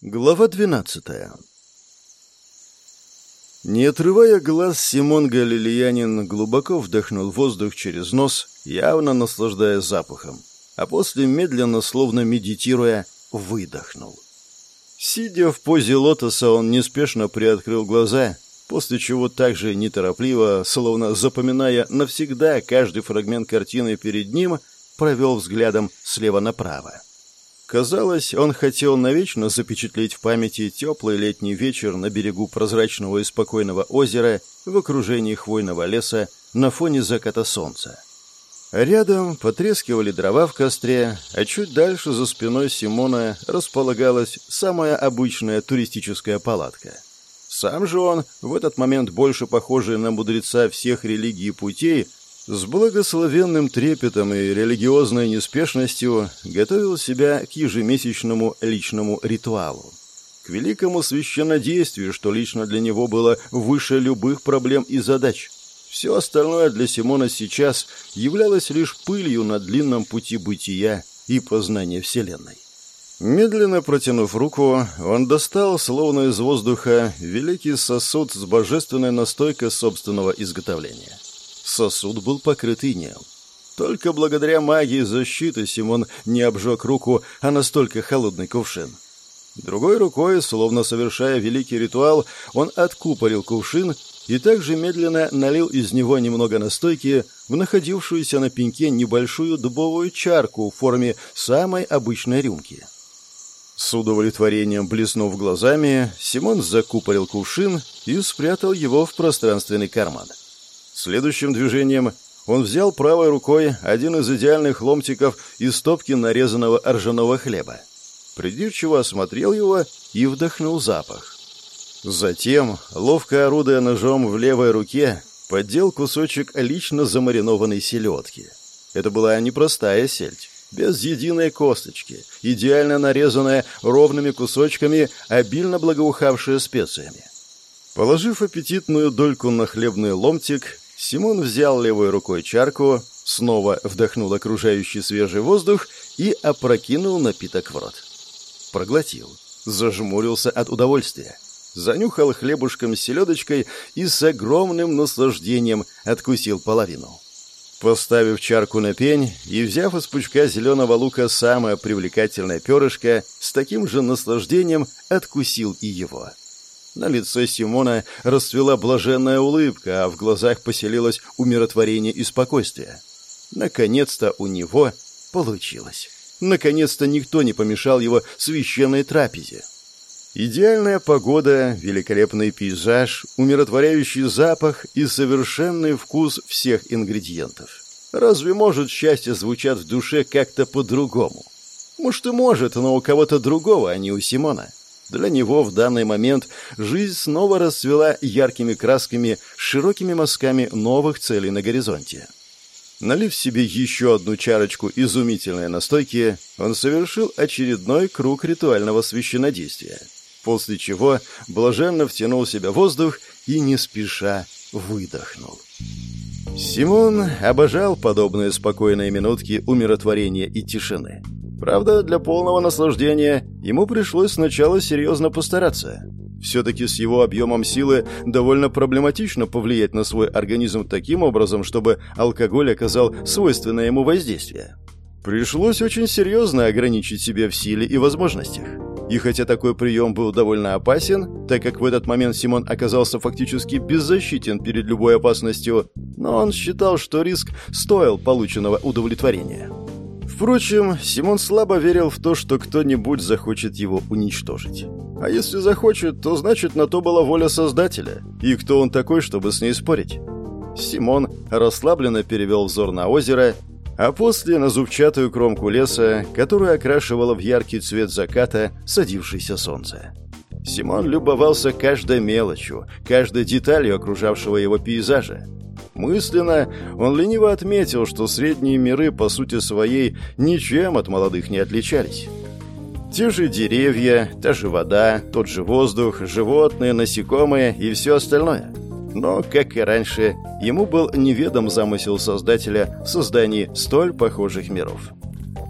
Глава 12 Не отрывая глаз, Симон Галилеянин глубоко вдохнул воздух через нос, явно наслаждаясь запахом, а после медленно, словно медитируя, выдохнул. Сидя в позе лотоса, он неспешно приоткрыл глаза, после чего также неторопливо, словно запоминая навсегда каждый фрагмент картины перед ним, провел взглядом слева направо. Казалось, он хотел навечно запечатлеть в памяти теплый летний вечер на берегу прозрачного и спокойного озера в окружении хвойного леса на фоне заката солнца. Рядом потрескивали дрова в костре, а чуть дальше за спиной Симона располагалась самая обычная туристическая палатка. Сам же он, в этот момент больше похожий на мудреца всех религий и путей, с благословенным трепетом и религиозной неспешностью готовил себя к ежемесячному личному ритуалу. К великому священнодействию, что лично для него было выше любых проблем и задач. Все остальное для Симона сейчас являлось лишь пылью на длинном пути бытия и познания Вселенной. Медленно протянув руку, он достал, словно из воздуха, великий сосуд с божественной настойкой собственного изготовления. Сосуд был покрыт инеем. Только благодаря магии защиты Симон не обжег руку, а настолько холодный кувшин. Другой рукой, словно совершая великий ритуал, он откупорил кувшин и также медленно налил из него немного настойки в находившуюся на пеньке небольшую дубовую чарку в форме самой обычной рюмки. С удовлетворением блеснув глазами, Симон закупорил кувшин и спрятал его в пространственный карман. Следующим движением он взял правой рукой один из идеальных ломтиков из стопки нарезанного ржаного хлеба. Придирчиво осмотрел его и вдохнул запах. Затем, ловко орудуя ножом в левой руке, поддел кусочек лично замаринованной селедки. Это была непростая сельдь, без единой косточки, идеально нарезанная ровными кусочками, обильно благоухавшая специями. Положив аппетитную дольку на хлебный ломтик, Симон взял левой рукой чарку, снова вдохнул окружающий свежий воздух и опрокинул напиток в рот. Проглотил, зажмурился от удовольствия, занюхал хлебушком с селедочкой и с огромным наслаждением откусил половину. Поставив чарку на пень и взяв из пучка зеленого лука самое привлекательное перышко, с таким же наслаждением откусил и его. На лице Симона расцвела блаженная улыбка, а в глазах поселилось умиротворение и спокойствие. Наконец-то у него получилось. Наконец-то никто не помешал его священной трапезе. Идеальная погода, великолепный пейзаж, умиротворяющий запах и совершенный вкус всех ингредиентов. Разве может счастье звучать в душе как-то по-другому? Может и может, но у кого-то другого, а не у Симона. Для него в данный момент жизнь снова расцвела яркими красками, широкими мазками новых целей на горизонте. Налив себе еще одну чарочку изумительной настойки, он совершил очередной круг ритуального священнодействия, после чего блаженно втянул в себя воздух и не спеша выдохнул. Симон обожал подобные спокойные минутки умиротворения и тишины. Правда, для полного наслаждения ему пришлось сначала серьезно постараться. Все-таки с его объемом силы довольно проблематично повлиять на свой организм таким образом, чтобы алкоголь оказал свойственное ему воздействие. Пришлось очень серьезно ограничить себя в силе и возможностях. И хотя такой прием был довольно опасен, так как в этот момент Симон оказался фактически беззащитен перед любой опасностью, но он считал, что риск стоил полученного удовлетворения. Впрочем, Симон слабо верил в то, что кто-нибудь захочет его уничтожить. А если захочет, то значит на то была воля Создателя. И кто он такой, чтобы с ней спорить? Симон расслабленно перевел взор на озеро, а после на зубчатую кромку леса, которую окрашивало в яркий цвет заката садившееся солнце. Симон любовался каждой мелочью, каждой деталью окружавшего его пейзажа, Мысленно он лениво отметил, что средние миры по сути своей ничем от молодых не отличались. Те же деревья, та же вода, тот же воздух, животные, насекомые и все остальное. Но, как и раньше, ему был неведом замысел Создателя в создании столь похожих миров.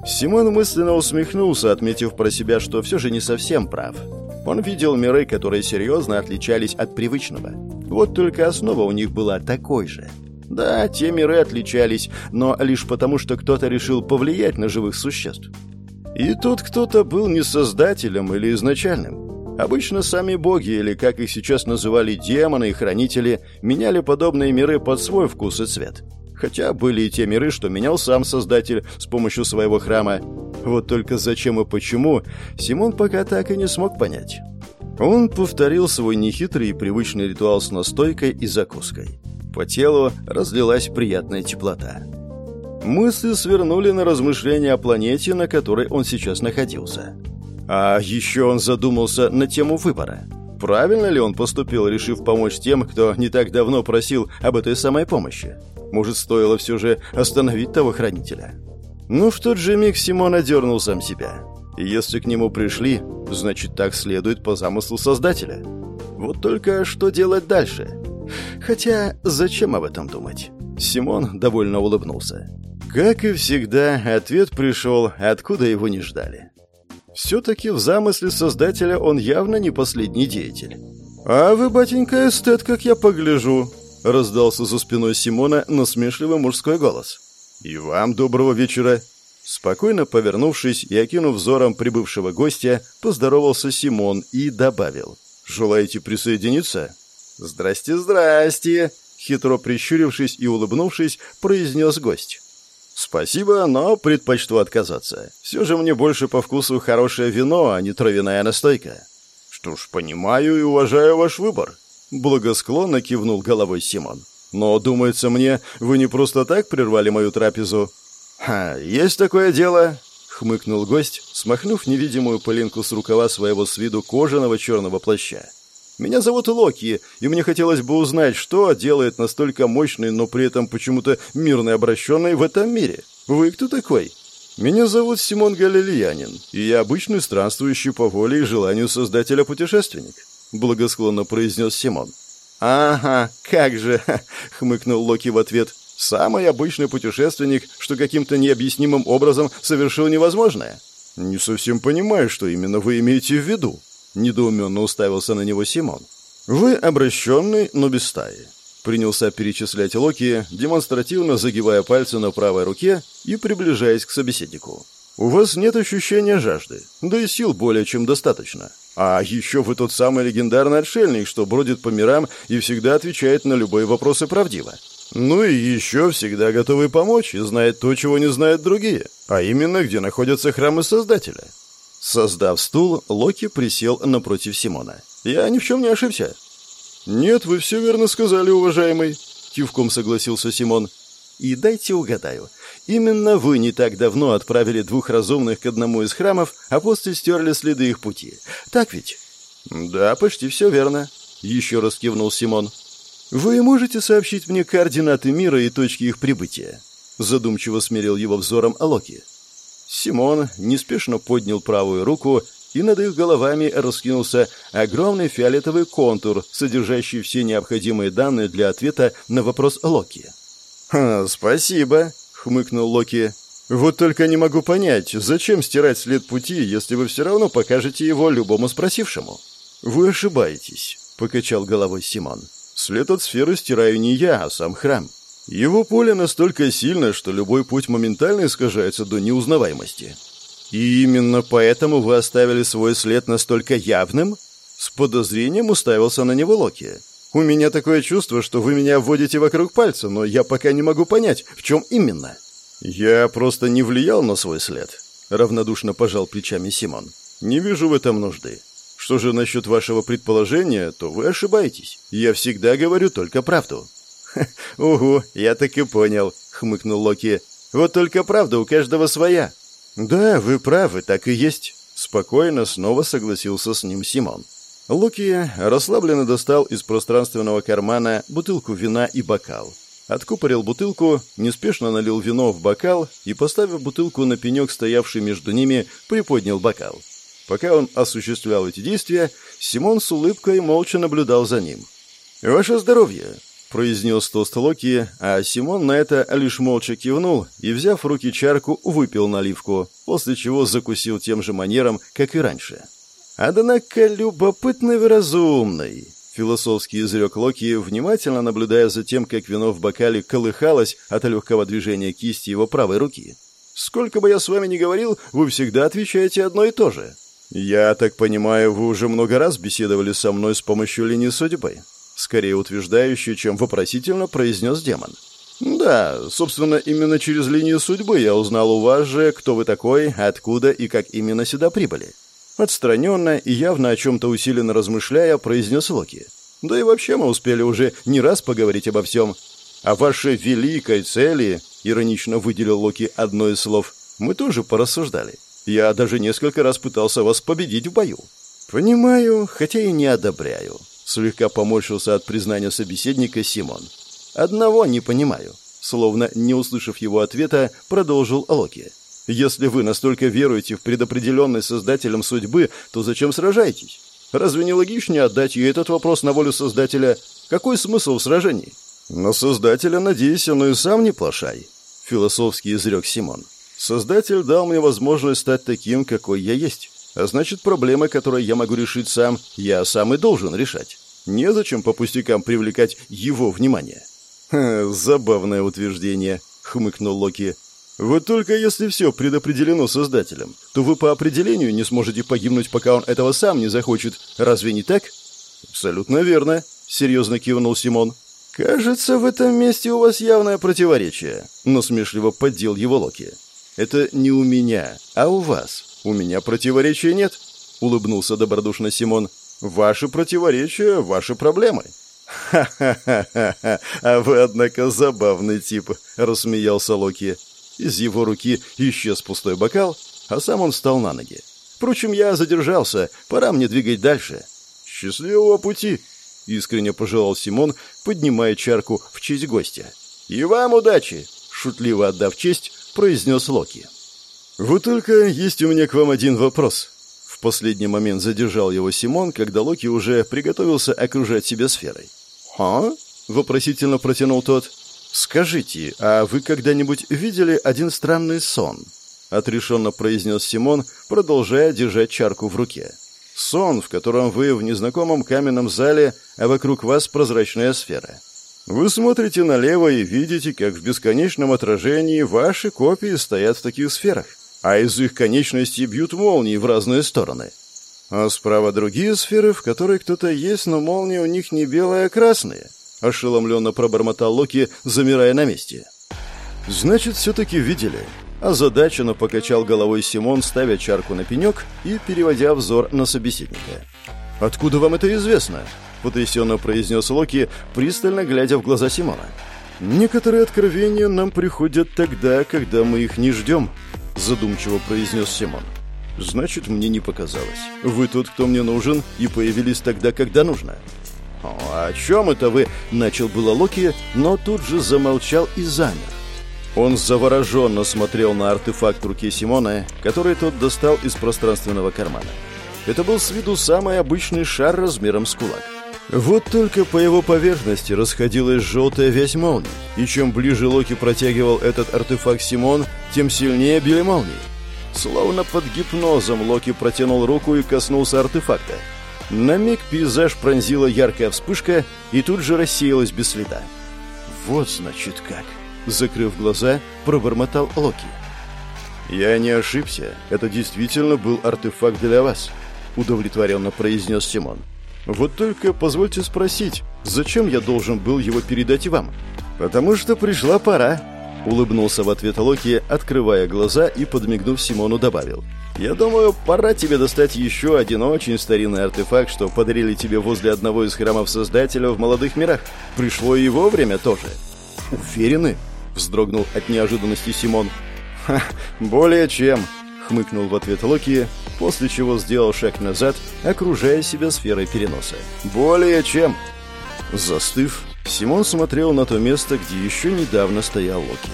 Симон мысленно усмехнулся, отметив про себя, что все же не совсем прав. Он видел миры, которые серьезно отличались от привычного. Вот только основа у них была такой же. Да, те миры отличались, но лишь потому, что кто-то решил повлиять на живых существ. И тут кто-то был не создателем или изначальным. Обычно сами боги, или как их сейчас называли демоны и хранители, меняли подобные миры под свой вкус и цвет. Хотя были и те миры, что менял сам создатель с помощью своего храма. Вот только зачем и почему, Симон пока так и не смог понять. Он повторил свой нехитрый и привычный ритуал с настойкой и закуской. По телу разлилась приятная теплота. Мысли свернули на размышления о планете, на которой он сейчас находился. А еще он задумался на тему выбора. Правильно ли он поступил, решив помочь тем, кто не так давно просил об этой самой помощи? Может, стоило все же остановить того хранителя? Ну, в тот же миг Симон одернул сам себя. Если к нему пришли, значит, так следует по замыслу Создателя. Вот только что делать дальше? Хотя, зачем об этом думать? Симон довольно улыбнулся. Как и всегда, ответ пришел, откуда его не ждали. Все-таки в замысле Создателя он явно не последний деятель. «А вы, батенька, эстет, как я погляжу», — раздался за спиной Симона насмешливый мужской голос. «И вам доброго вечера!» Спокойно повернувшись и окинув взором прибывшего гостя, поздоровался Симон и добавил. «Желаете присоединиться?» «Здрасте, здрасте!» Хитро прищурившись и улыбнувшись, произнес гость. «Спасибо, но предпочту отказаться. Все же мне больше по вкусу хорошее вино, а не травяная настойка». «Что ж, понимаю и уважаю ваш выбор», — благосклонно кивнул головой Симон. «Но, думается мне, вы не просто так прервали мою трапезу». «Ха, есть такое дело», — хмыкнул гость, смахнув невидимую пылинку с рукава своего с виду кожаного черного плаща. «Меня зовут Локи, и мне хотелось бы узнать, что делает настолько мощный, но при этом почему-то мирный обращенный в этом мире. Вы кто такой?» «Меня зовут Симон Галилеянин, и я обычный странствующий по воле и желанию создателя путешественник», — благосклонно произнес Симон. «Ага, как же!» — хмыкнул Локи в ответ. «Самый обычный путешественник, что каким-то необъяснимым образом совершил невозможное». «Не совсем понимаю, что именно вы имеете в виду», — недоуменно уставился на него Симон. «Вы обращенный, но без стаи». Принялся перечислять Локи, демонстративно загибая пальцы на правой руке и приближаясь к собеседнику. «У вас нет ощущения жажды, да и сил более чем достаточно. А еще вы тот самый легендарный отшельник, что бродит по мирам и всегда отвечает на любые вопросы правдиво. Ну и еще всегда готовый помочь и знает то, чего не знают другие, а именно, где находятся храмы Создателя. Создав стул, Локи присел напротив Симона. «Я ни в чем не ошибся». «Нет, вы все верно сказали, уважаемый», — кивком согласился Симон. «И дайте угадаю. Именно вы не так давно отправили двух разумных к одному из храмов, а после стерли следы их пути. Так ведь? Да, почти все верно. Еще раз кивнул Симон. Вы можете сообщить мне координаты мира и точки их прибытия? Задумчиво смирил его взором Алоки. Симон неспешно поднял правую руку, и над их головами раскинулся огромный фиолетовый контур, содержащий все необходимые данные для ответа на вопрос Локи. «Спасибо», хмыкнул Локи. «Вот только не могу понять, зачем стирать след пути, если вы все равно покажете его любому спросившему?» «Вы ошибаетесь», — покачал головой Симон. «След от сферы стираю не я, а сам храм. Его поле настолько сильно, что любой путь моментально искажается до неузнаваемости». «И именно поэтому вы оставили свой след настолько явным?» С подозрением уставился на него Локи. У меня такое чувство, что вы меня вводите вокруг пальца, но я пока не могу понять, в чем именно. Я просто не влиял на свой след, равнодушно пожал плечами Симон. Не вижу в этом нужды. Что же насчет вашего предположения, то вы ошибаетесь. Я всегда говорю только правду. Угу, я так и понял, хмыкнул Локи. Вот только правда у каждого своя. Да, вы правы, так и есть. Спокойно снова согласился с ним Симон. Луки расслабленно достал из пространственного кармана бутылку вина и бокал. Откупорил бутылку, неспешно налил вино в бокал и, поставив бутылку на пенек, стоявший между ними, приподнял бокал. Пока он осуществлял эти действия, Симон с улыбкой молча наблюдал за ним. «Ваше здоровье!» — произнес тост Локи, а Симон на это лишь молча кивнул и, взяв в руки чарку, выпил наливку, после чего закусил тем же манером, как и раньше. «Однако любопытный и разумный», — философски изрек Локи, внимательно наблюдая за тем, как вино в бокале колыхалось от легкого движения кисти его правой руки. «Сколько бы я с вами ни говорил, вы всегда отвечаете одно и то же». «Я так понимаю, вы уже много раз беседовали со мной с помощью линии судьбы?» скорее утверждающий, чем вопросительно произнес демон. «Да, собственно, именно через линию судьбы я узнал у вас же, кто вы такой, откуда и как именно сюда прибыли». Отстраненно и явно о чем-то усиленно размышляя, произнес Локи. «Да и вообще мы успели уже не раз поговорить обо всем. О вашей великой цели, иронично выделил Локи одно из слов, мы тоже порассуждали. Я даже несколько раз пытался вас победить в бою». «Понимаю, хотя и не одобряю», Слегка поморщился от признания собеседника Симон. «Одного не понимаю». Словно не услышав его ответа, продолжил Локи. «Если вы настолько веруете в предопределенность Создателем судьбы, то зачем сражаетесь? Разве не логичнее отдать ей этот вопрос на волю Создателя? Какой смысл в сражении?» «На Создателя, надеюсь, но и сам не плашай», — философски изрек Симон. «Создатель дал мне возможность стать таким, какой я есть. А значит, проблемы, которые я могу решить сам, я сам и должен решать. Незачем по пустякам привлекать его внимание. Ха, забавное утверждение, хмыкнул Локи. Вот только если все предопределено Создателем, то вы по определению не сможете погибнуть, пока он этого сам не захочет. Разве не так? Абсолютно верно, серьезно кивнул Симон. Кажется, в этом месте у вас явное противоречие, насмешливо поддел его Локи. Это не у меня, а у вас. «У меня противоречия нет», — улыбнулся добродушно Симон. «Ваши противоречия — ваши проблемы». «Ха-ха-ха-ха! А вы, однако, забавный тип», — рассмеялся Локи. Из его руки исчез пустой бокал, а сам он встал на ноги. «Впрочем, я задержался. Пора мне двигать дальше». «Счастливого пути!» — искренне пожелал Симон, поднимая чарку в честь гостя. «И вам удачи!» — шутливо отдав честь, произнес Локи. «Вот только есть у меня к вам один вопрос». В последний момент задержал его Симон, когда Локи уже приготовился окружать себя сферой. «А?» — вопросительно протянул тот. «Скажите, а вы когда-нибудь видели один странный сон?» — отрешенно произнес Симон, продолжая держать чарку в руке. «Сон, в котором вы в незнакомом каменном зале, а вокруг вас прозрачная сфера. Вы смотрите налево и видите, как в бесконечном отражении ваши копии стоят в таких сферах а из их конечностей бьют молнии в разные стороны. А справа другие сферы, в которой кто-то есть, но молнии у них не белые, а красные. Ошеломленно пробормотал Локи, замирая на месте. «Значит, все-таки видели». Озадаченно покачал головой Симон, ставя чарку на пенек и переводя взор на собеседника. «Откуда вам это известно?» — потрясенно произнес Локи, пристально глядя в глаза Симона. «Некоторые откровения нам приходят тогда, когда мы их не ждем», задумчиво произнес Симон. «Значит, мне не показалось. Вы тот, кто мне нужен, и появились тогда, когда нужно». «О чем это вы?» — начал было Локи, но тут же замолчал и замер. Он завороженно смотрел на артефакт руки Симона, который тот достал из пространственного кармана. Это был с виду самый обычный шар размером с кулак. Вот только по его поверхности расходилась желтая вязь молний, и чем ближе Локи протягивал этот артефакт Симон, тем сильнее били молнии. Словно под гипнозом Локи протянул руку и коснулся артефакта. На миг пейзаж пронзила яркая вспышка и тут же рассеялась без следа. «Вот, значит, как!» Закрыв глаза, пробормотал Локи. «Я не ошибся. Это действительно был артефакт для вас», удовлетворенно произнес Симон. Вот только позвольте спросить, зачем я должен был его передать вам? Потому что пришла пора. Улыбнулся в ответ Локи, открывая глаза и, подмигнув Симону, добавил. «Я думаю, пора тебе достать еще один очень старинный артефакт, что подарили тебе возле одного из храмов Создателя в молодых мирах. Пришло и его время тоже». «Уверены?» — вздрогнул от неожиданности Симон. «Ха, более чем», — хмыкнул в ответ Локи, после чего сделал шаг назад, окружая себя сферой переноса. «Более чем!» Застыв, Симон смотрел на то место, где еще недавно стоял Локи.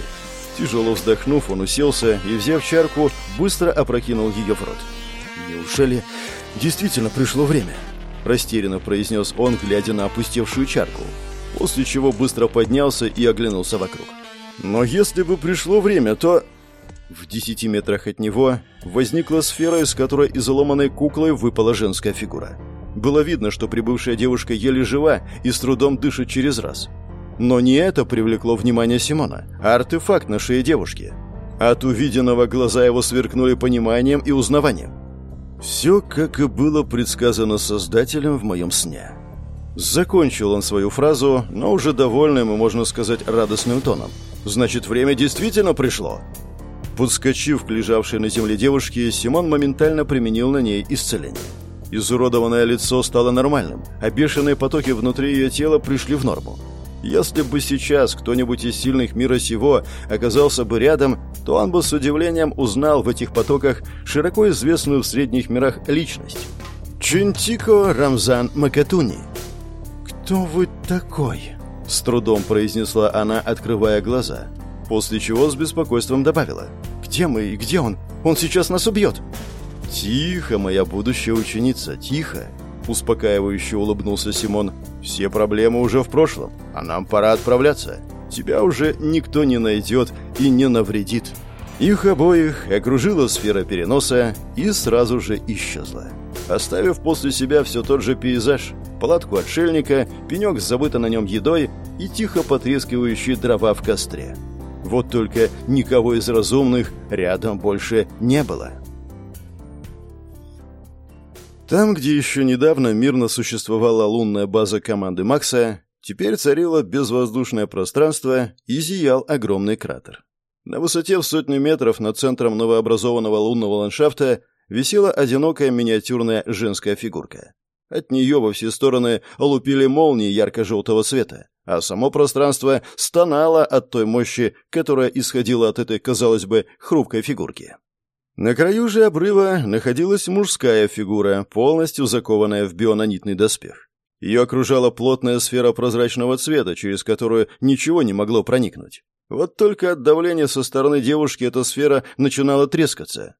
Тяжело вздохнув, он уселся и, взяв чарку, быстро опрокинул ее в рот. «Неужели действительно пришло время?» Растерянно произнес он, глядя на опустевшую чарку. после чего быстро поднялся и оглянулся вокруг. Но если бы пришло время, то... В десяти метрах от него возникла сфера, из которой изломанной куклой выпала женская фигура. Было видно, что прибывшая девушка еле жива и с трудом дышит через раз. Но не это привлекло внимание Симона, а артефакт на шее девушки. От увиденного глаза его сверкнули пониманием и узнаванием. Все, как и было предсказано Создателем в моем сне. Закончил он свою фразу, но уже довольным и, можно сказать, радостным тоном. «Значит, время действительно пришло!» Подскочив к лежавшей на земле девушке, Симон моментально применил на ней исцеление. Изуродованное лицо стало нормальным, а бешеные потоки внутри ее тела пришли в норму. Если бы сейчас кто-нибудь из сильных мира сего оказался бы рядом, то он бы с удивлением узнал в этих потоках широко известную в средних мирах личность. Чинтико Рамзан Макатуни. «Кто вы такой?» — с трудом произнесла она, открывая глаза, после чего с беспокойством добавила. «Где мы и где он? Он сейчас нас убьет!» «Тихо, моя будущая ученица, тихо!» Успокаивающе улыбнулся Симон. «Все проблемы уже в прошлом, а нам пора отправляться. Тебя уже никто не найдет и не навредит». Их обоих окружила сфера переноса и сразу же исчезла, оставив после себя все тот же пейзаж, палатку отшельника, пенек с забытой на нем едой и тихо потрескивающие дрова в костре. Вот только никого из разумных рядом больше не было. Там, где еще недавно мирно существовала лунная база команды Макса, теперь царило безвоздушное пространство и зиял огромный кратер. На высоте в сотню метров над центром новообразованного лунного ландшафта висела одинокая миниатюрная женская фигурка. От нее во все стороны лупили молнии ярко-желтого цвета, а само пространство стонало от той мощи, которая исходила от этой, казалось бы, хрупкой фигурки. На краю же обрыва находилась мужская фигура, полностью закованная в бионанитный доспех. Ее окружала плотная сфера прозрачного цвета, через которую ничего не могло проникнуть. Вот только от давления со стороны девушки эта сфера начинала трескаться.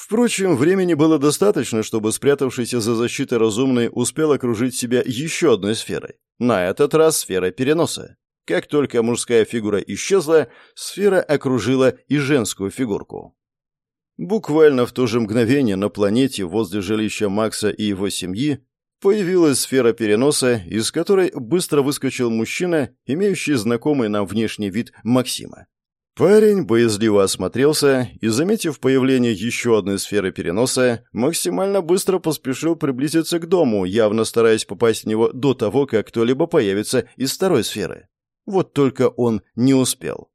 Впрочем, времени было достаточно, чтобы спрятавшийся за защитой разумный успел окружить себя еще одной сферой. На этот раз сфера переноса. Как только мужская фигура исчезла, сфера окружила и женскую фигурку. Буквально в то же мгновение на планете возле жилища Макса и его семьи появилась сфера переноса, из которой быстро выскочил мужчина, имеющий знакомый нам внешний вид Максима. Парень боязливо осмотрелся и, заметив появление еще одной сферы переноса, максимально быстро поспешил приблизиться к дому, явно стараясь попасть в него до того, как кто-либо появится из второй сферы. Вот только он не успел.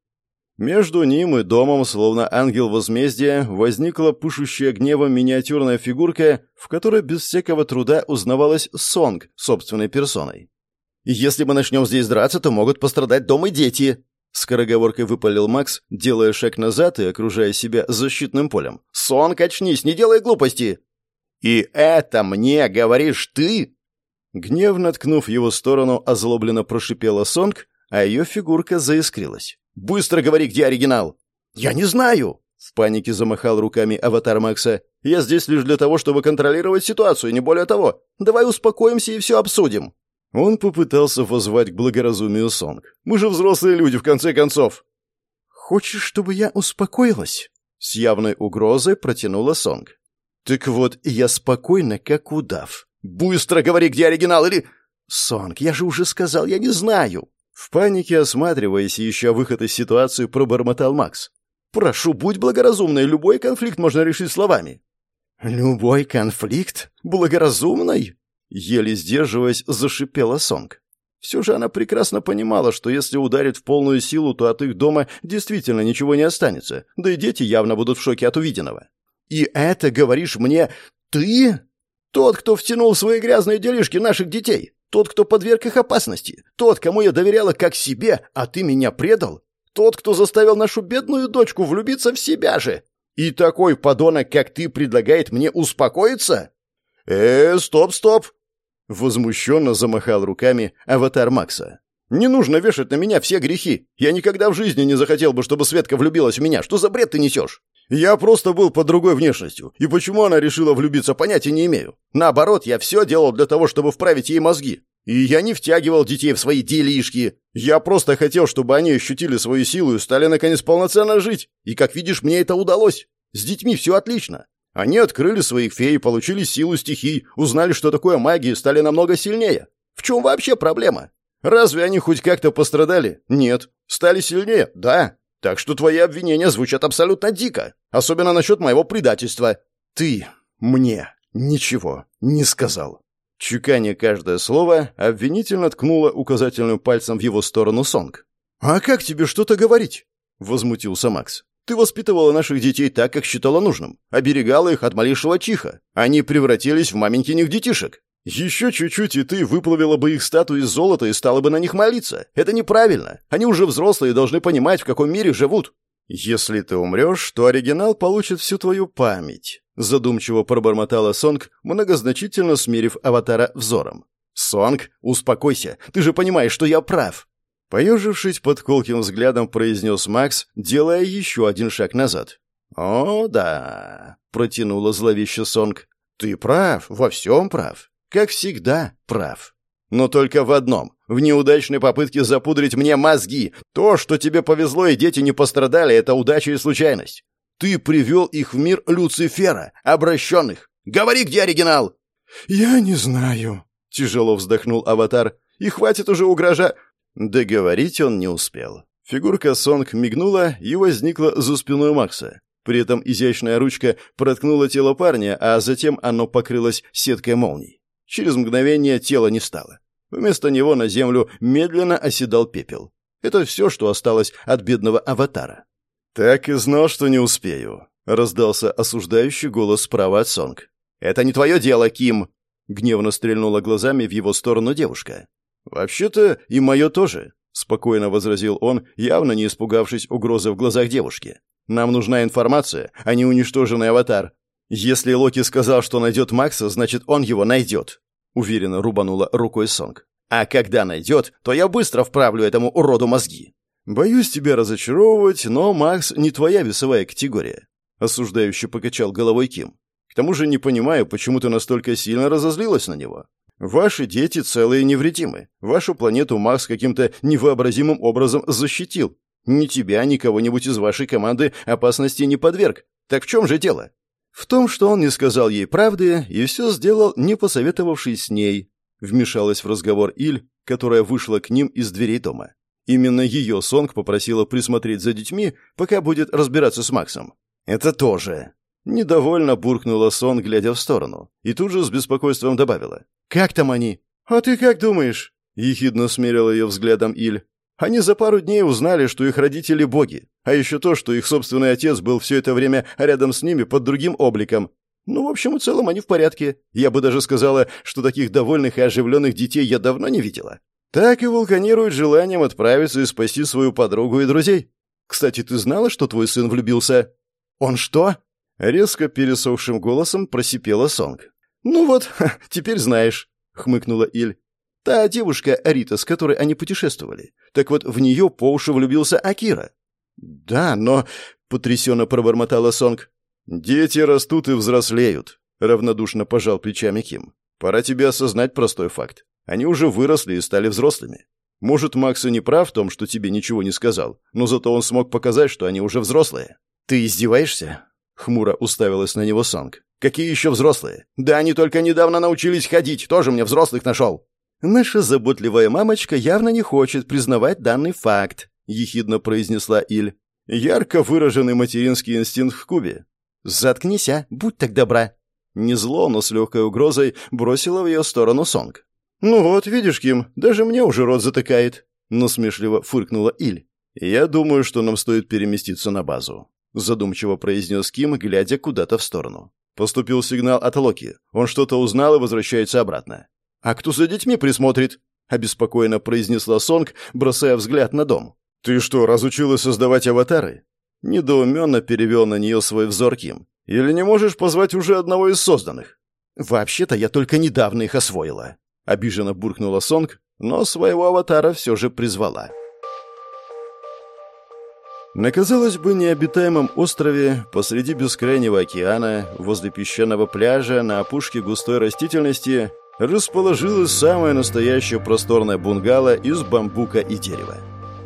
Между ним и домом, словно ангел возмездия, возникла пышущая гневом миниатюрная фигурка, в которой без всякого труда узнавалась Сонг собственной персоной. «Если мы начнем здесь драться, то могут пострадать дом и дети», Скороговоркой выпалил Макс, делая шаг назад и окружая себя защитным полем. «Сон, качнись, не делай глупости!» «И это мне говоришь ты?» Гневно ткнув его сторону, озлобленно прошипела Сонг, а ее фигурка заискрилась. Быстро говори, где оригинал!» «Я не знаю!» В панике замахал руками аватар Макса. «Я здесь лишь для того, чтобы контролировать ситуацию, не более того. Давай успокоимся и все обсудим». Он попытался воззвать к благоразумию Сонг. «Мы же взрослые люди, в конце концов!» «Хочешь, чтобы я успокоилась?» С явной угрозой протянула Сонг. «Так вот, я спокойна, как удав. Быстро говори, где оригинал, или...» «Сонг, я же уже сказал, я не знаю!» В панике, осматриваясь и ища выход из ситуации, пробормотал Макс. «Прошу, будь благоразумной, любой конфликт можно решить словами». «Любой конфликт? Благоразумной?» Еле сдерживаясь, зашипела Сонг. Все же она прекрасно понимала, что если ударит в полную силу, то от их дома действительно ничего не останется, да и дети явно будут в шоке от увиденного. «И это, говоришь мне, ты? Тот, кто втянул в свои грязные делишки наших детей? Тот, кто подверг их опасности. Тот, кому я доверяла как себе, а ты меня предал. Тот, кто заставил нашу бедную дочку влюбиться в себя же. И такой подонок, как ты, предлагает мне успокоиться? Э, стоп, стоп. Возмущенно замахал руками аватар Макса. «Не нужно вешать на меня все грехи. Я никогда в жизни не захотел бы, чтобы Светка влюбилась в меня. Что за бред ты несешь? Я просто был под другой внешностью. И почему она решила влюбиться, понятия не имею. Наоборот, я все делал для того, чтобы вправить ей мозги. И я не втягивал детей в свои делишки. Я просто хотел, чтобы они ощутили свою силу и стали, наконец, полноценно жить. И, как видишь, мне это удалось. С детьми все отлично. Они открыли своих фей, получили силу стихий, узнали, что такое магия, стали намного сильнее. В чем вообще проблема? Разве они хоть как-то пострадали? Нет. Стали сильнее? Да. Так что твои обвинения звучат абсолютно дико. Особенно насчет моего предательства. Ты мне ничего не сказал. Чеканя каждое слово, обвинительно ткнула указательным пальцем в его сторону Сонг. «А как тебе что-то говорить?» — возмутился Макс. «Ты воспитывала наших детей так, как считала нужным. Оберегала их от малейшего чиха. Они превратились в маменькиных детишек. Еще чуть-чуть, и ты выплавила бы их статуи из золота и стала бы на них молиться. Это неправильно. Они уже взрослые и должны понимать, в каком мире живут. Если ты умрешь, то оригинал получит всю твою память. Задумчиво пробормотала Сонг, многозначительно смирив аватара взором. «Сонг, успокойся. Ты же понимаешь, что я прав». Поежившись под колким взглядом, произнес Макс, делая еще один шаг назад. «О, да», — протянула зловеще Сонг. «Ты прав, во всем прав как всегда, прав. Но только в одном. В неудачной попытке запудрить мне мозги. То, что тебе повезло и дети не пострадали, это удача и случайность. Ты привел их в мир Люцифера, обращенных. Говори, где оригинал!» «Я не знаю», — тяжело вздохнул Аватар. «И хватит уже угрожать...» Договорить он не успел. Фигурка Сонг мигнула и возникла за спиной Макса. При этом изящная ручка проткнула тело парня, а затем оно покрылось сеткой молний. Через мгновение тело не стало. Вместо него на землю медленно оседал пепел. Это все, что осталось от бедного аватара. «Так и знал, что не успею», — раздался осуждающий голос справа от Сонг. «Это не твое дело, Ким!» — гневно стрельнула глазами в его сторону девушка. «Вообще-то и мое тоже», — спокойно возразил он, явно не испугавшись угрозы в глазах девушки. «Нам нужна информация, а не уничтоженный аватар. Если Локи сказал, что найдет Макса, значит, он его найдет. — уверенно рубанула рукой Сонг. «А когда найдет, то я быстро вправлю этому уроду мозги». «Боюсь тебя разочаровывать, но Макс не твоя весовая категория», — осуждающе покачал головой Ким. «К тому же не понимаю, почему ты настолько сильно разозлилась на него. Ваши дети целые и невредимы. Вашу планету Макс каким-то невообразимым образом защитил. Ни тебя, ни кого-нибудь из вашей команды опасности не подверг. Так в чем же дело? В том, что он не сказал ей правды и все сделал, не посоветовавшись с ней, вмешалась в разговор Иль, которая вышла к ним из дверей дома. Именно ее Сонг попросила присмотреть за детьми, пока будет разбираться с Максом. «Это тоже». Недовольно буркнула Сон, глядя в сторону, и тут же с беспокойством добавила. «Как там они?» «А ты как думаешь?» — ехидно смерила ее взглядом Иль. Они за пару дней узнали, что их родители боги, а еще то, что их собственный отец был все это время рядом с ними под другим обликом. Ну, в общем и целом, они в порядке. Я бы даже сказала, что таких довольных и оживленных детей я давно не видела. Так и вулканируют желанием отправиться и спасти свою подругу и друзей. Кстати, ты знала, что твой сын влюбился? Он что? Резко пересохшим голосом просипела Сонг. Ну вот, теперь знаешь, хмыкнула Иль. Та девушка Рита, с которой они путешествовали. Так вот, в нее по уши влюбился Акира. «Да, но...» — потрясенно пробормотала Сонг. «Дети растут и взрослеют», — равнодушно пожал плечами Ким. «Пора тебе осознать простой факт. Они уже выросли и стали взрослыми. Может, Макс и не прав в том, что тебе ничего не сказал, но зато он смог показать, что они уже взрослые». «Ты издеваешься?» — хмуро уставилась на него Сонг. «Какие еще взрослые? Да они только недавно научились ходить, тоже мне взрослых нашел». «Наша заботливая мамочка явно не хочет признавать данный факт», — ехидно произнесла Иль. «Ярко выраженный материнский инстинкт в Кубе». «Заткнись, а, будь так добра». Не зло, но с легкой угрозой бросила в ее сторону Сонг. «Ну вот, видишь, Ким, даже мне уже рот затыкает», — насмешливо фыркнула Иль. «Я думаю, что нам стоит переместиться на базу», — задумчиво произнес Ким, глядя куда-то в сторону. Поступил сигнал от Локи. Он что-то узнал и возвращается обратно. «А кто за детьми присмотрит?» — обеспокоенно произнесла Сонг, бросая взгляд на дом. «Ты что, разучилась создавать аватары?» Недоуменно перевел на нее свой взор Ким. «Или не можешь позвать уже одного из созданных?» «Вообще-то я только недавно их освоила», — обиженно буркнула Сонг, но своего аватара все же призвала. На, казалось бы, необитаемом острове, посреди бескрайнего океана, возле песчаного пляжа, на опушке густой растительности, расположилось самое настоящее просторное бунгало из бамбука и дерева.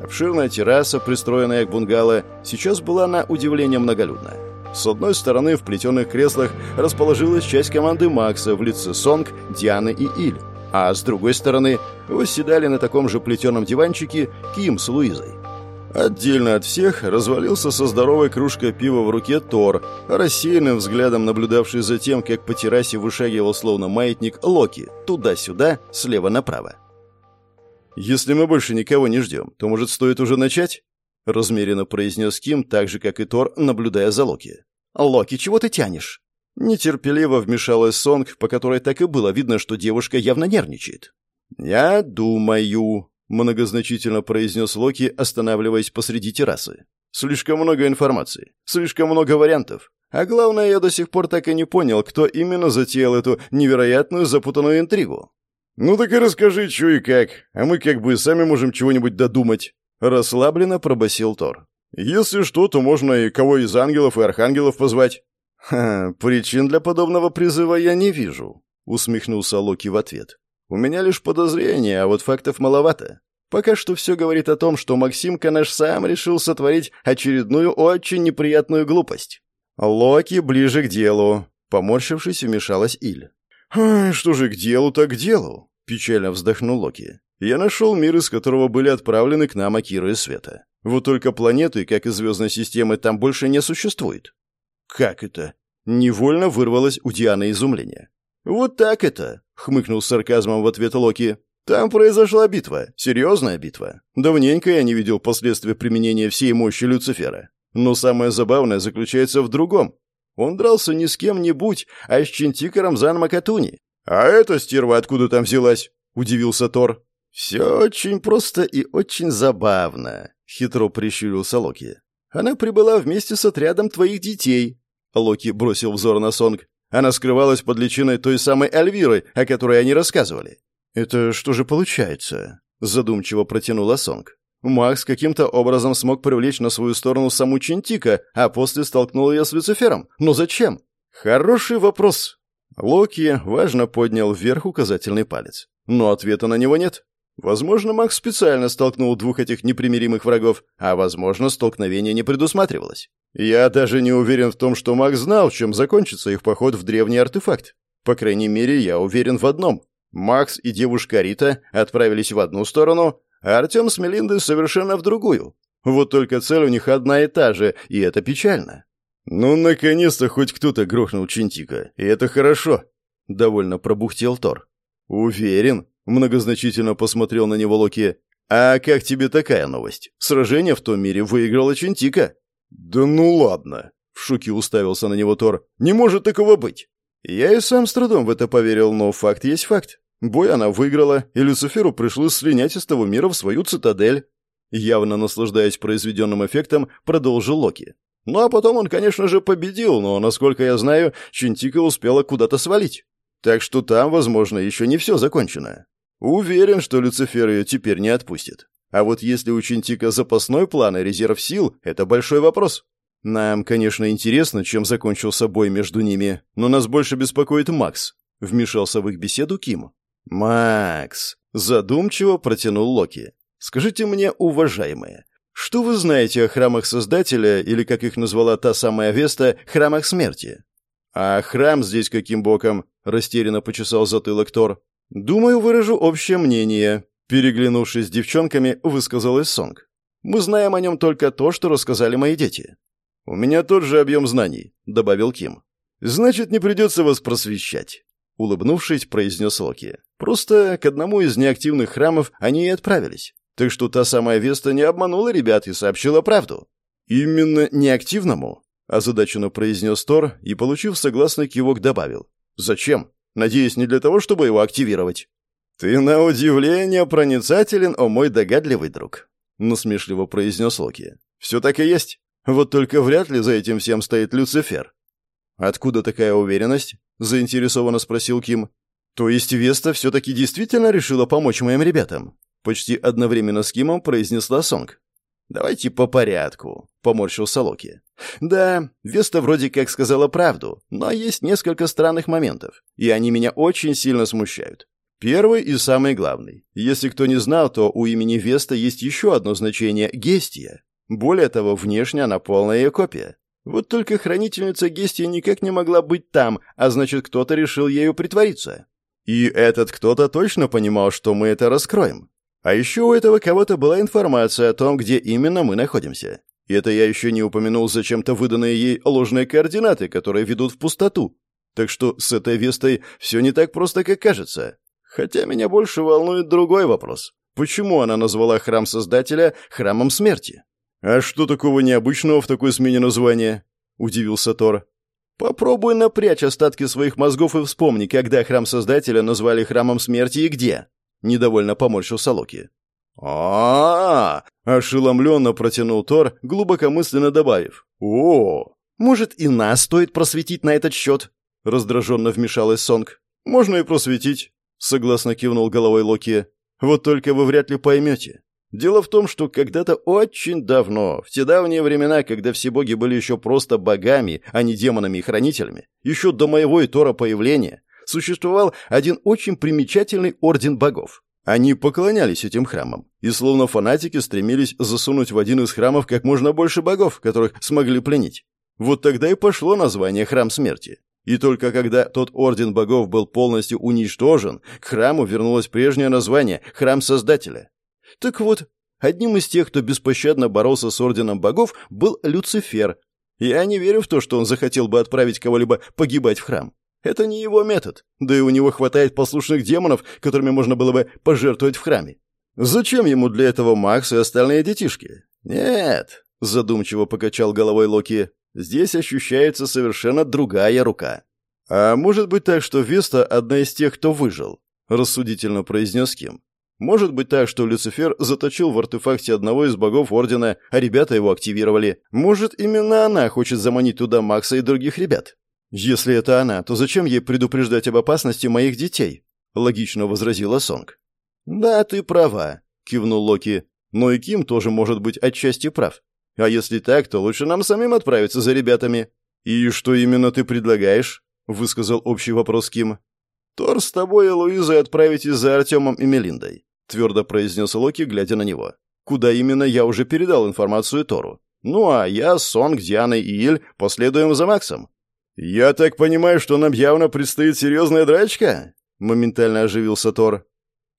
Обширная терраса, пристроенная к бунгало, сейчас была на удивление многолюдна. С одной стороны в плетеных креслах расположилась часть команды Макса в лице Сонг, Дианы и Иль, а с другой стороны восседали на таком же плетеном диванчике Ким с Луизой. Отдельно от всех развалился со здоровой кружкой пива в руке Тор, рассеянным взглядом наблюдавший за тем, как по террасе вышагивал словно маятник Локи, туда-сюда, слева направо. «Если мы больше никого не ждем, то, может, стоит уже начать?» размеренно произнес Ким, так же, как и Тор, наблюдая за Локи. «Локи, чего ты тянешь?» Нетерпеливо вмешалась Сонг, по которой так и было видно, что девушка явно нервничает. «Я думаю», — многозначительно произнес Локи, останавливаясь посреди террасы. «Слишком много информации, слишком много вариантов. А главное, я до сих пор так и не понял, кто именно затеял эту невероятную запутанную интригу». «Ну так и расскажи, что и как, а мы как бы сами можем чего-нибудь додумать», — расслабленно пробасил Тор. «Если что, то можно и кого из ангелов и архангелов позвать». «Ха, причин для подобного призыва я не вижу», — усмехнулся Локи в ответ. «У меня лишь подозрения, а вот фактов маловато. Пока что все говорит о том, что Максимка наш сам решил сотворить очередную очень неприятную глупость». «Локи ближе к делу», — поморщившись, вмешалась Иль. «Что же к делу, так к делу», — печально вздохнул Локи. «Я нашел мир, из которого были отправлены к нам Акира и Света. Вот только планеты, как и звездной системы, там больше не существует. «Как это?» Невольно вырвалось у Дианы изумление. «Вот так это!» — хмыкнул с сарказмом в ответ Локи. «Там произошла битва. Серьезная битва. Давненько я не видел последствий применения всей мощи Люцифера. Но самое забавное заключается в другом. Он дрался не с кем-нибудь, а с Чинтикером Зан Макатуни. «А эта стерва откуда там взялась?» — удивился Тор. «Все очень просто и очень забавно», — хитро прищурился Локи. Она прибыла вместе с отрядом твоих детей». Локи бросил взор на Сонг. Она скрывалась под личиной той самой Альвиры, о которой они рассказывали. «Это что же получается?» — задумчиво протянула Сонг. Макс каким-то образом смог привлечь на свою сторону саму Чинтика, а после столкнул ее с Люцифером. Но зачем? Хороший вопрос. Локи важно поднял вверх указательный палец. Но ответа на него нет. Возможно, Макс специально столкнул двух этих непримиримых врагов, а, возможно, столкновение не предусматривалось. Я даже не уверен в том, что Макс знал, чем закончится их поход в древний артефакт. По крайней мере, я уверен в одном. Макс и девушка Рита отправились в одну сторону, а Артем с Мелиндой совершенно в другую. Вот только цель у них одна и та же, и это печально. «Ну, наконец-то хоть кто-то грохнул Чинтика, и это хорошо», — довольно пробухтел Тор. «Уверен», Многозначительно посмотрел на него Локи. «А как тебе такая новость? Сражение в том мире выиграла Чентика». «Да ну ладно!» — в шоке уставился на него Тор. «Не может такого быть!» Я и сам с трудом в это поверил, но факт есть факт. Бой она выиграла, и Люциферу пришлось слинять из того мира в свою цитадель. Явно наслаждаясь произведенным эффектом, продолжил Локи. Ну а потом он, конечно же, победил, но, насколько я знаю, Чентика успела куда-то свалить. Так что там, возможно, еще не все закончено. Уверен, что Люцифер ее теперь не отпустит. А вот если у Чинтика запасной план и резерв сил, это большой вопрос. Нам, конечно, интересно, чем закончился бой между ними, но нас больше беспокоит Макс. Вмешался в их беседу Ким. Макс, задумчиво протянул Локи. Скажите мне, уважаемые, что вы знаете о храмах Создателя, или, как их назвала та самая Веста, храмах смерти? А храм здесь каким боком? Растерянно почесал затылок Тор. «Думаю, выражу общее мнение», — переглянувшись с девчонками, высказалась Сонг. «Мы знаем о нем только то, что рассказали мои дети». «У меня тот же объем знаний», — добавил Ким. «Значит, не придется вас просвещать», — улыбнувшись, произнес Локи. «Просто к одному из неактивных храмов они и отправились. Так что та самая Веста не обманула ребят и сообщила правду». «Именно неактивному?» — озадаченно произнес Тор и, получив согласный кивок, добавил. «Зачем?» Надеюсь, не для того, чтобы его активировать. Ты на удивление проницателен, о мой догадливый друг, насмешливо произнес Локи. Все так и есть. Вот только вряд ли за этим всем стоит Люцифер. Откуда такая уверенность? заинтересованно спросил Ким. То есть Веста все-таки действительно решила помочь моим ребятам? Почти одновременно с Кимом произнесла Сонг. «Давайте по порядку», — поморщился Локи. Да, Веста вроде как сказала правду, но есть несколько странных моментов, и они меня очень сильно смущают. Первый и самый главный. Если кто не знал, то у имени Веста есть еще одно значение – Гестия. Более того, внешне она полная ее копия. Вот только хранительница Гестия никак не могла быть там, а значит, кто-то решил ею притвориться. И этот кто-то точно понимал, что мы это раскроем. А еще у этого кого-то была информация о том, где именно мы находимся. И это я еще не упомянул зачем-то выданные ей ложные координаты, которые ведут в пустоту. Так что с этой Вестой все не так просто, как кажется. Хотя меня больше волнует другой вопрос. Почему она назвала храм Создателя храмом смерти? «А что такого необычного в такой смене названия?» — удивился Тор. «Попробуй напрячь остатки своих мозгов и вспомни, когда храм Создателя назвали храмом смерти и где». Недовольно поморщился Локи. А, ошеломленно протянул Тор, глубокомысленно добавив. «О, может, и нас стоит просветить на этот счет?» Раздраженно вмешалась Сонг. «Можно и просветить», — согласно кивнул головой Локи. «Вот только вы вряд ли поймете. Дело в том, что когда-то очень давно, в те давние времена, когда все боги были еще просто богами, а не демонами и хранителями, еще до моего и Тора появления, существовал один очень примечательный орден богов. Они поклонялись этим храмам, и словно фанатики стремились засунуть в один из храмов как можно больше богов, которых смогли пленить. Вот тогда и пошло название «Храм смерти». И только когда тот орден богов был полностью уничтожен, к храму вернулось прежнее название «Храм Создателя». Так вот, одним из тех, кто беспощадно боролся с орденом богов, был Люцифер. Я не верю в то, что он захотел бы отправить кого-либо погибать в храм. Это не его метод. Да и у него хватает послушных демонов, которыми можно было бы пожертвовать в храме. Зачем ему для этого Макс и остальные детишки? Нет, задумчиво покачал головой Локи. Здесь ощущается совершенно другая рука. А может быть так, что Веста одна из тех, кто выжил, рассудительно произнес Ким. Может быть так, что Люцифер заточил в артефакте одного из богов Ордена, а ребята его активировали. Может, именно она хочет заманить туда Макса и других ребят. «Если это она, то зачем ей предупреждать об опасности моих детей?» — логично возразила Сонг. «Да, ты права», — кивнул Локи. «Но и Ким тоже может быть отчасти прав. А если так, то лучше нам самим отправиться за ребятами». «И что именно ты предлагаешь?» — высказал общий вопрос Ким. «Тор с тобой и Луизой отправитесь за Артемом и Мелиндой», — твердо произнес Локи, глядя на него. «Куда именно, я уже передал информацию Тору. Ну а я, Сонг, Диана и Иль последуем за Максом. «Я так понимаю, что нам явно предстоит серьезная драчка?» — моментально оживился Тор.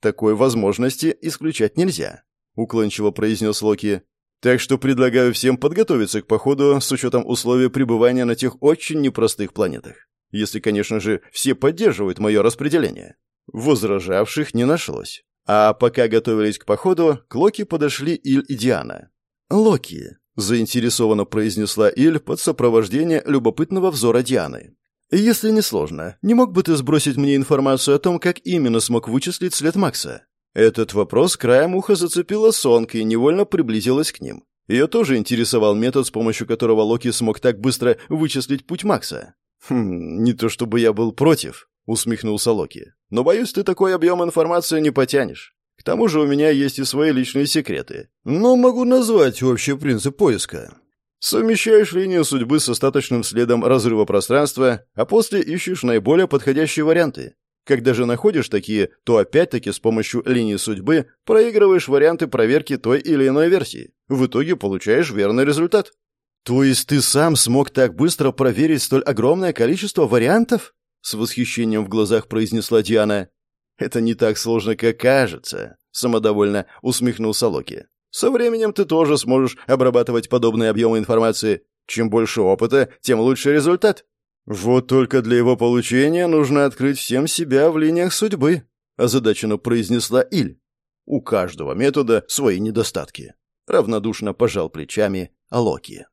«Такой возможности исключать нельзя», — уклончиво произнес Локи. «Так что предлагаю всем подготовиться к походу с учетом условий пребывания на тех очень непростых планетах. Если, конечно же, все поддерживают мое распределение». Возражавших не нашлось. А пока готовились к походу, к Локи подошли Иль и Диана. «Локи, заинтересованно произнесла Иль под сопровождение любопытного взора Дианы. «Если не сложно, не мог бы ты сбросить мне информацию о том, как именно смог вычислить след Макса?» Этот вопрос краем уха зацепила Сонка и невольно приблизилась к ним. Ее тоже интересовал метод, с помощью которого Локи смог так быстро вычислить путь Макса. «Хм, не то чтобы я был против», — усмехнулся Локи. «Но, боюсь, ты такой объем информации не потянешь. К тому же у меня есть и свои личные секреты. Но могу назвать общий принцип поиска. Совмещаешь линию судьбы с остаточным следом разрыва пространства, а после ищешь наиболее подходящие варианты. Когда же находишь такие, то опять-таки с помощью линии судьбы проигрываешь варианты проверки той или иной версии. В итоге получаешь верный результат. То есть ты сам смог так быстро проверить столь огромное количество вариантов? С восхищением в глазах произнесла Диана. «Это не так сложно, как кажется», — самодовольно усмехнулся Локи. «Со временем ты тоже сможешь обрабатывать подобные объемы информации. Чем больше опыта, тем лучше результат». «Вот только для его получения нужно открыть всем себя в линиях судьбы», — озадаченно произнесла Иль. «У каждого метода свои недостатки», — равнодушно пожал плечами Локи.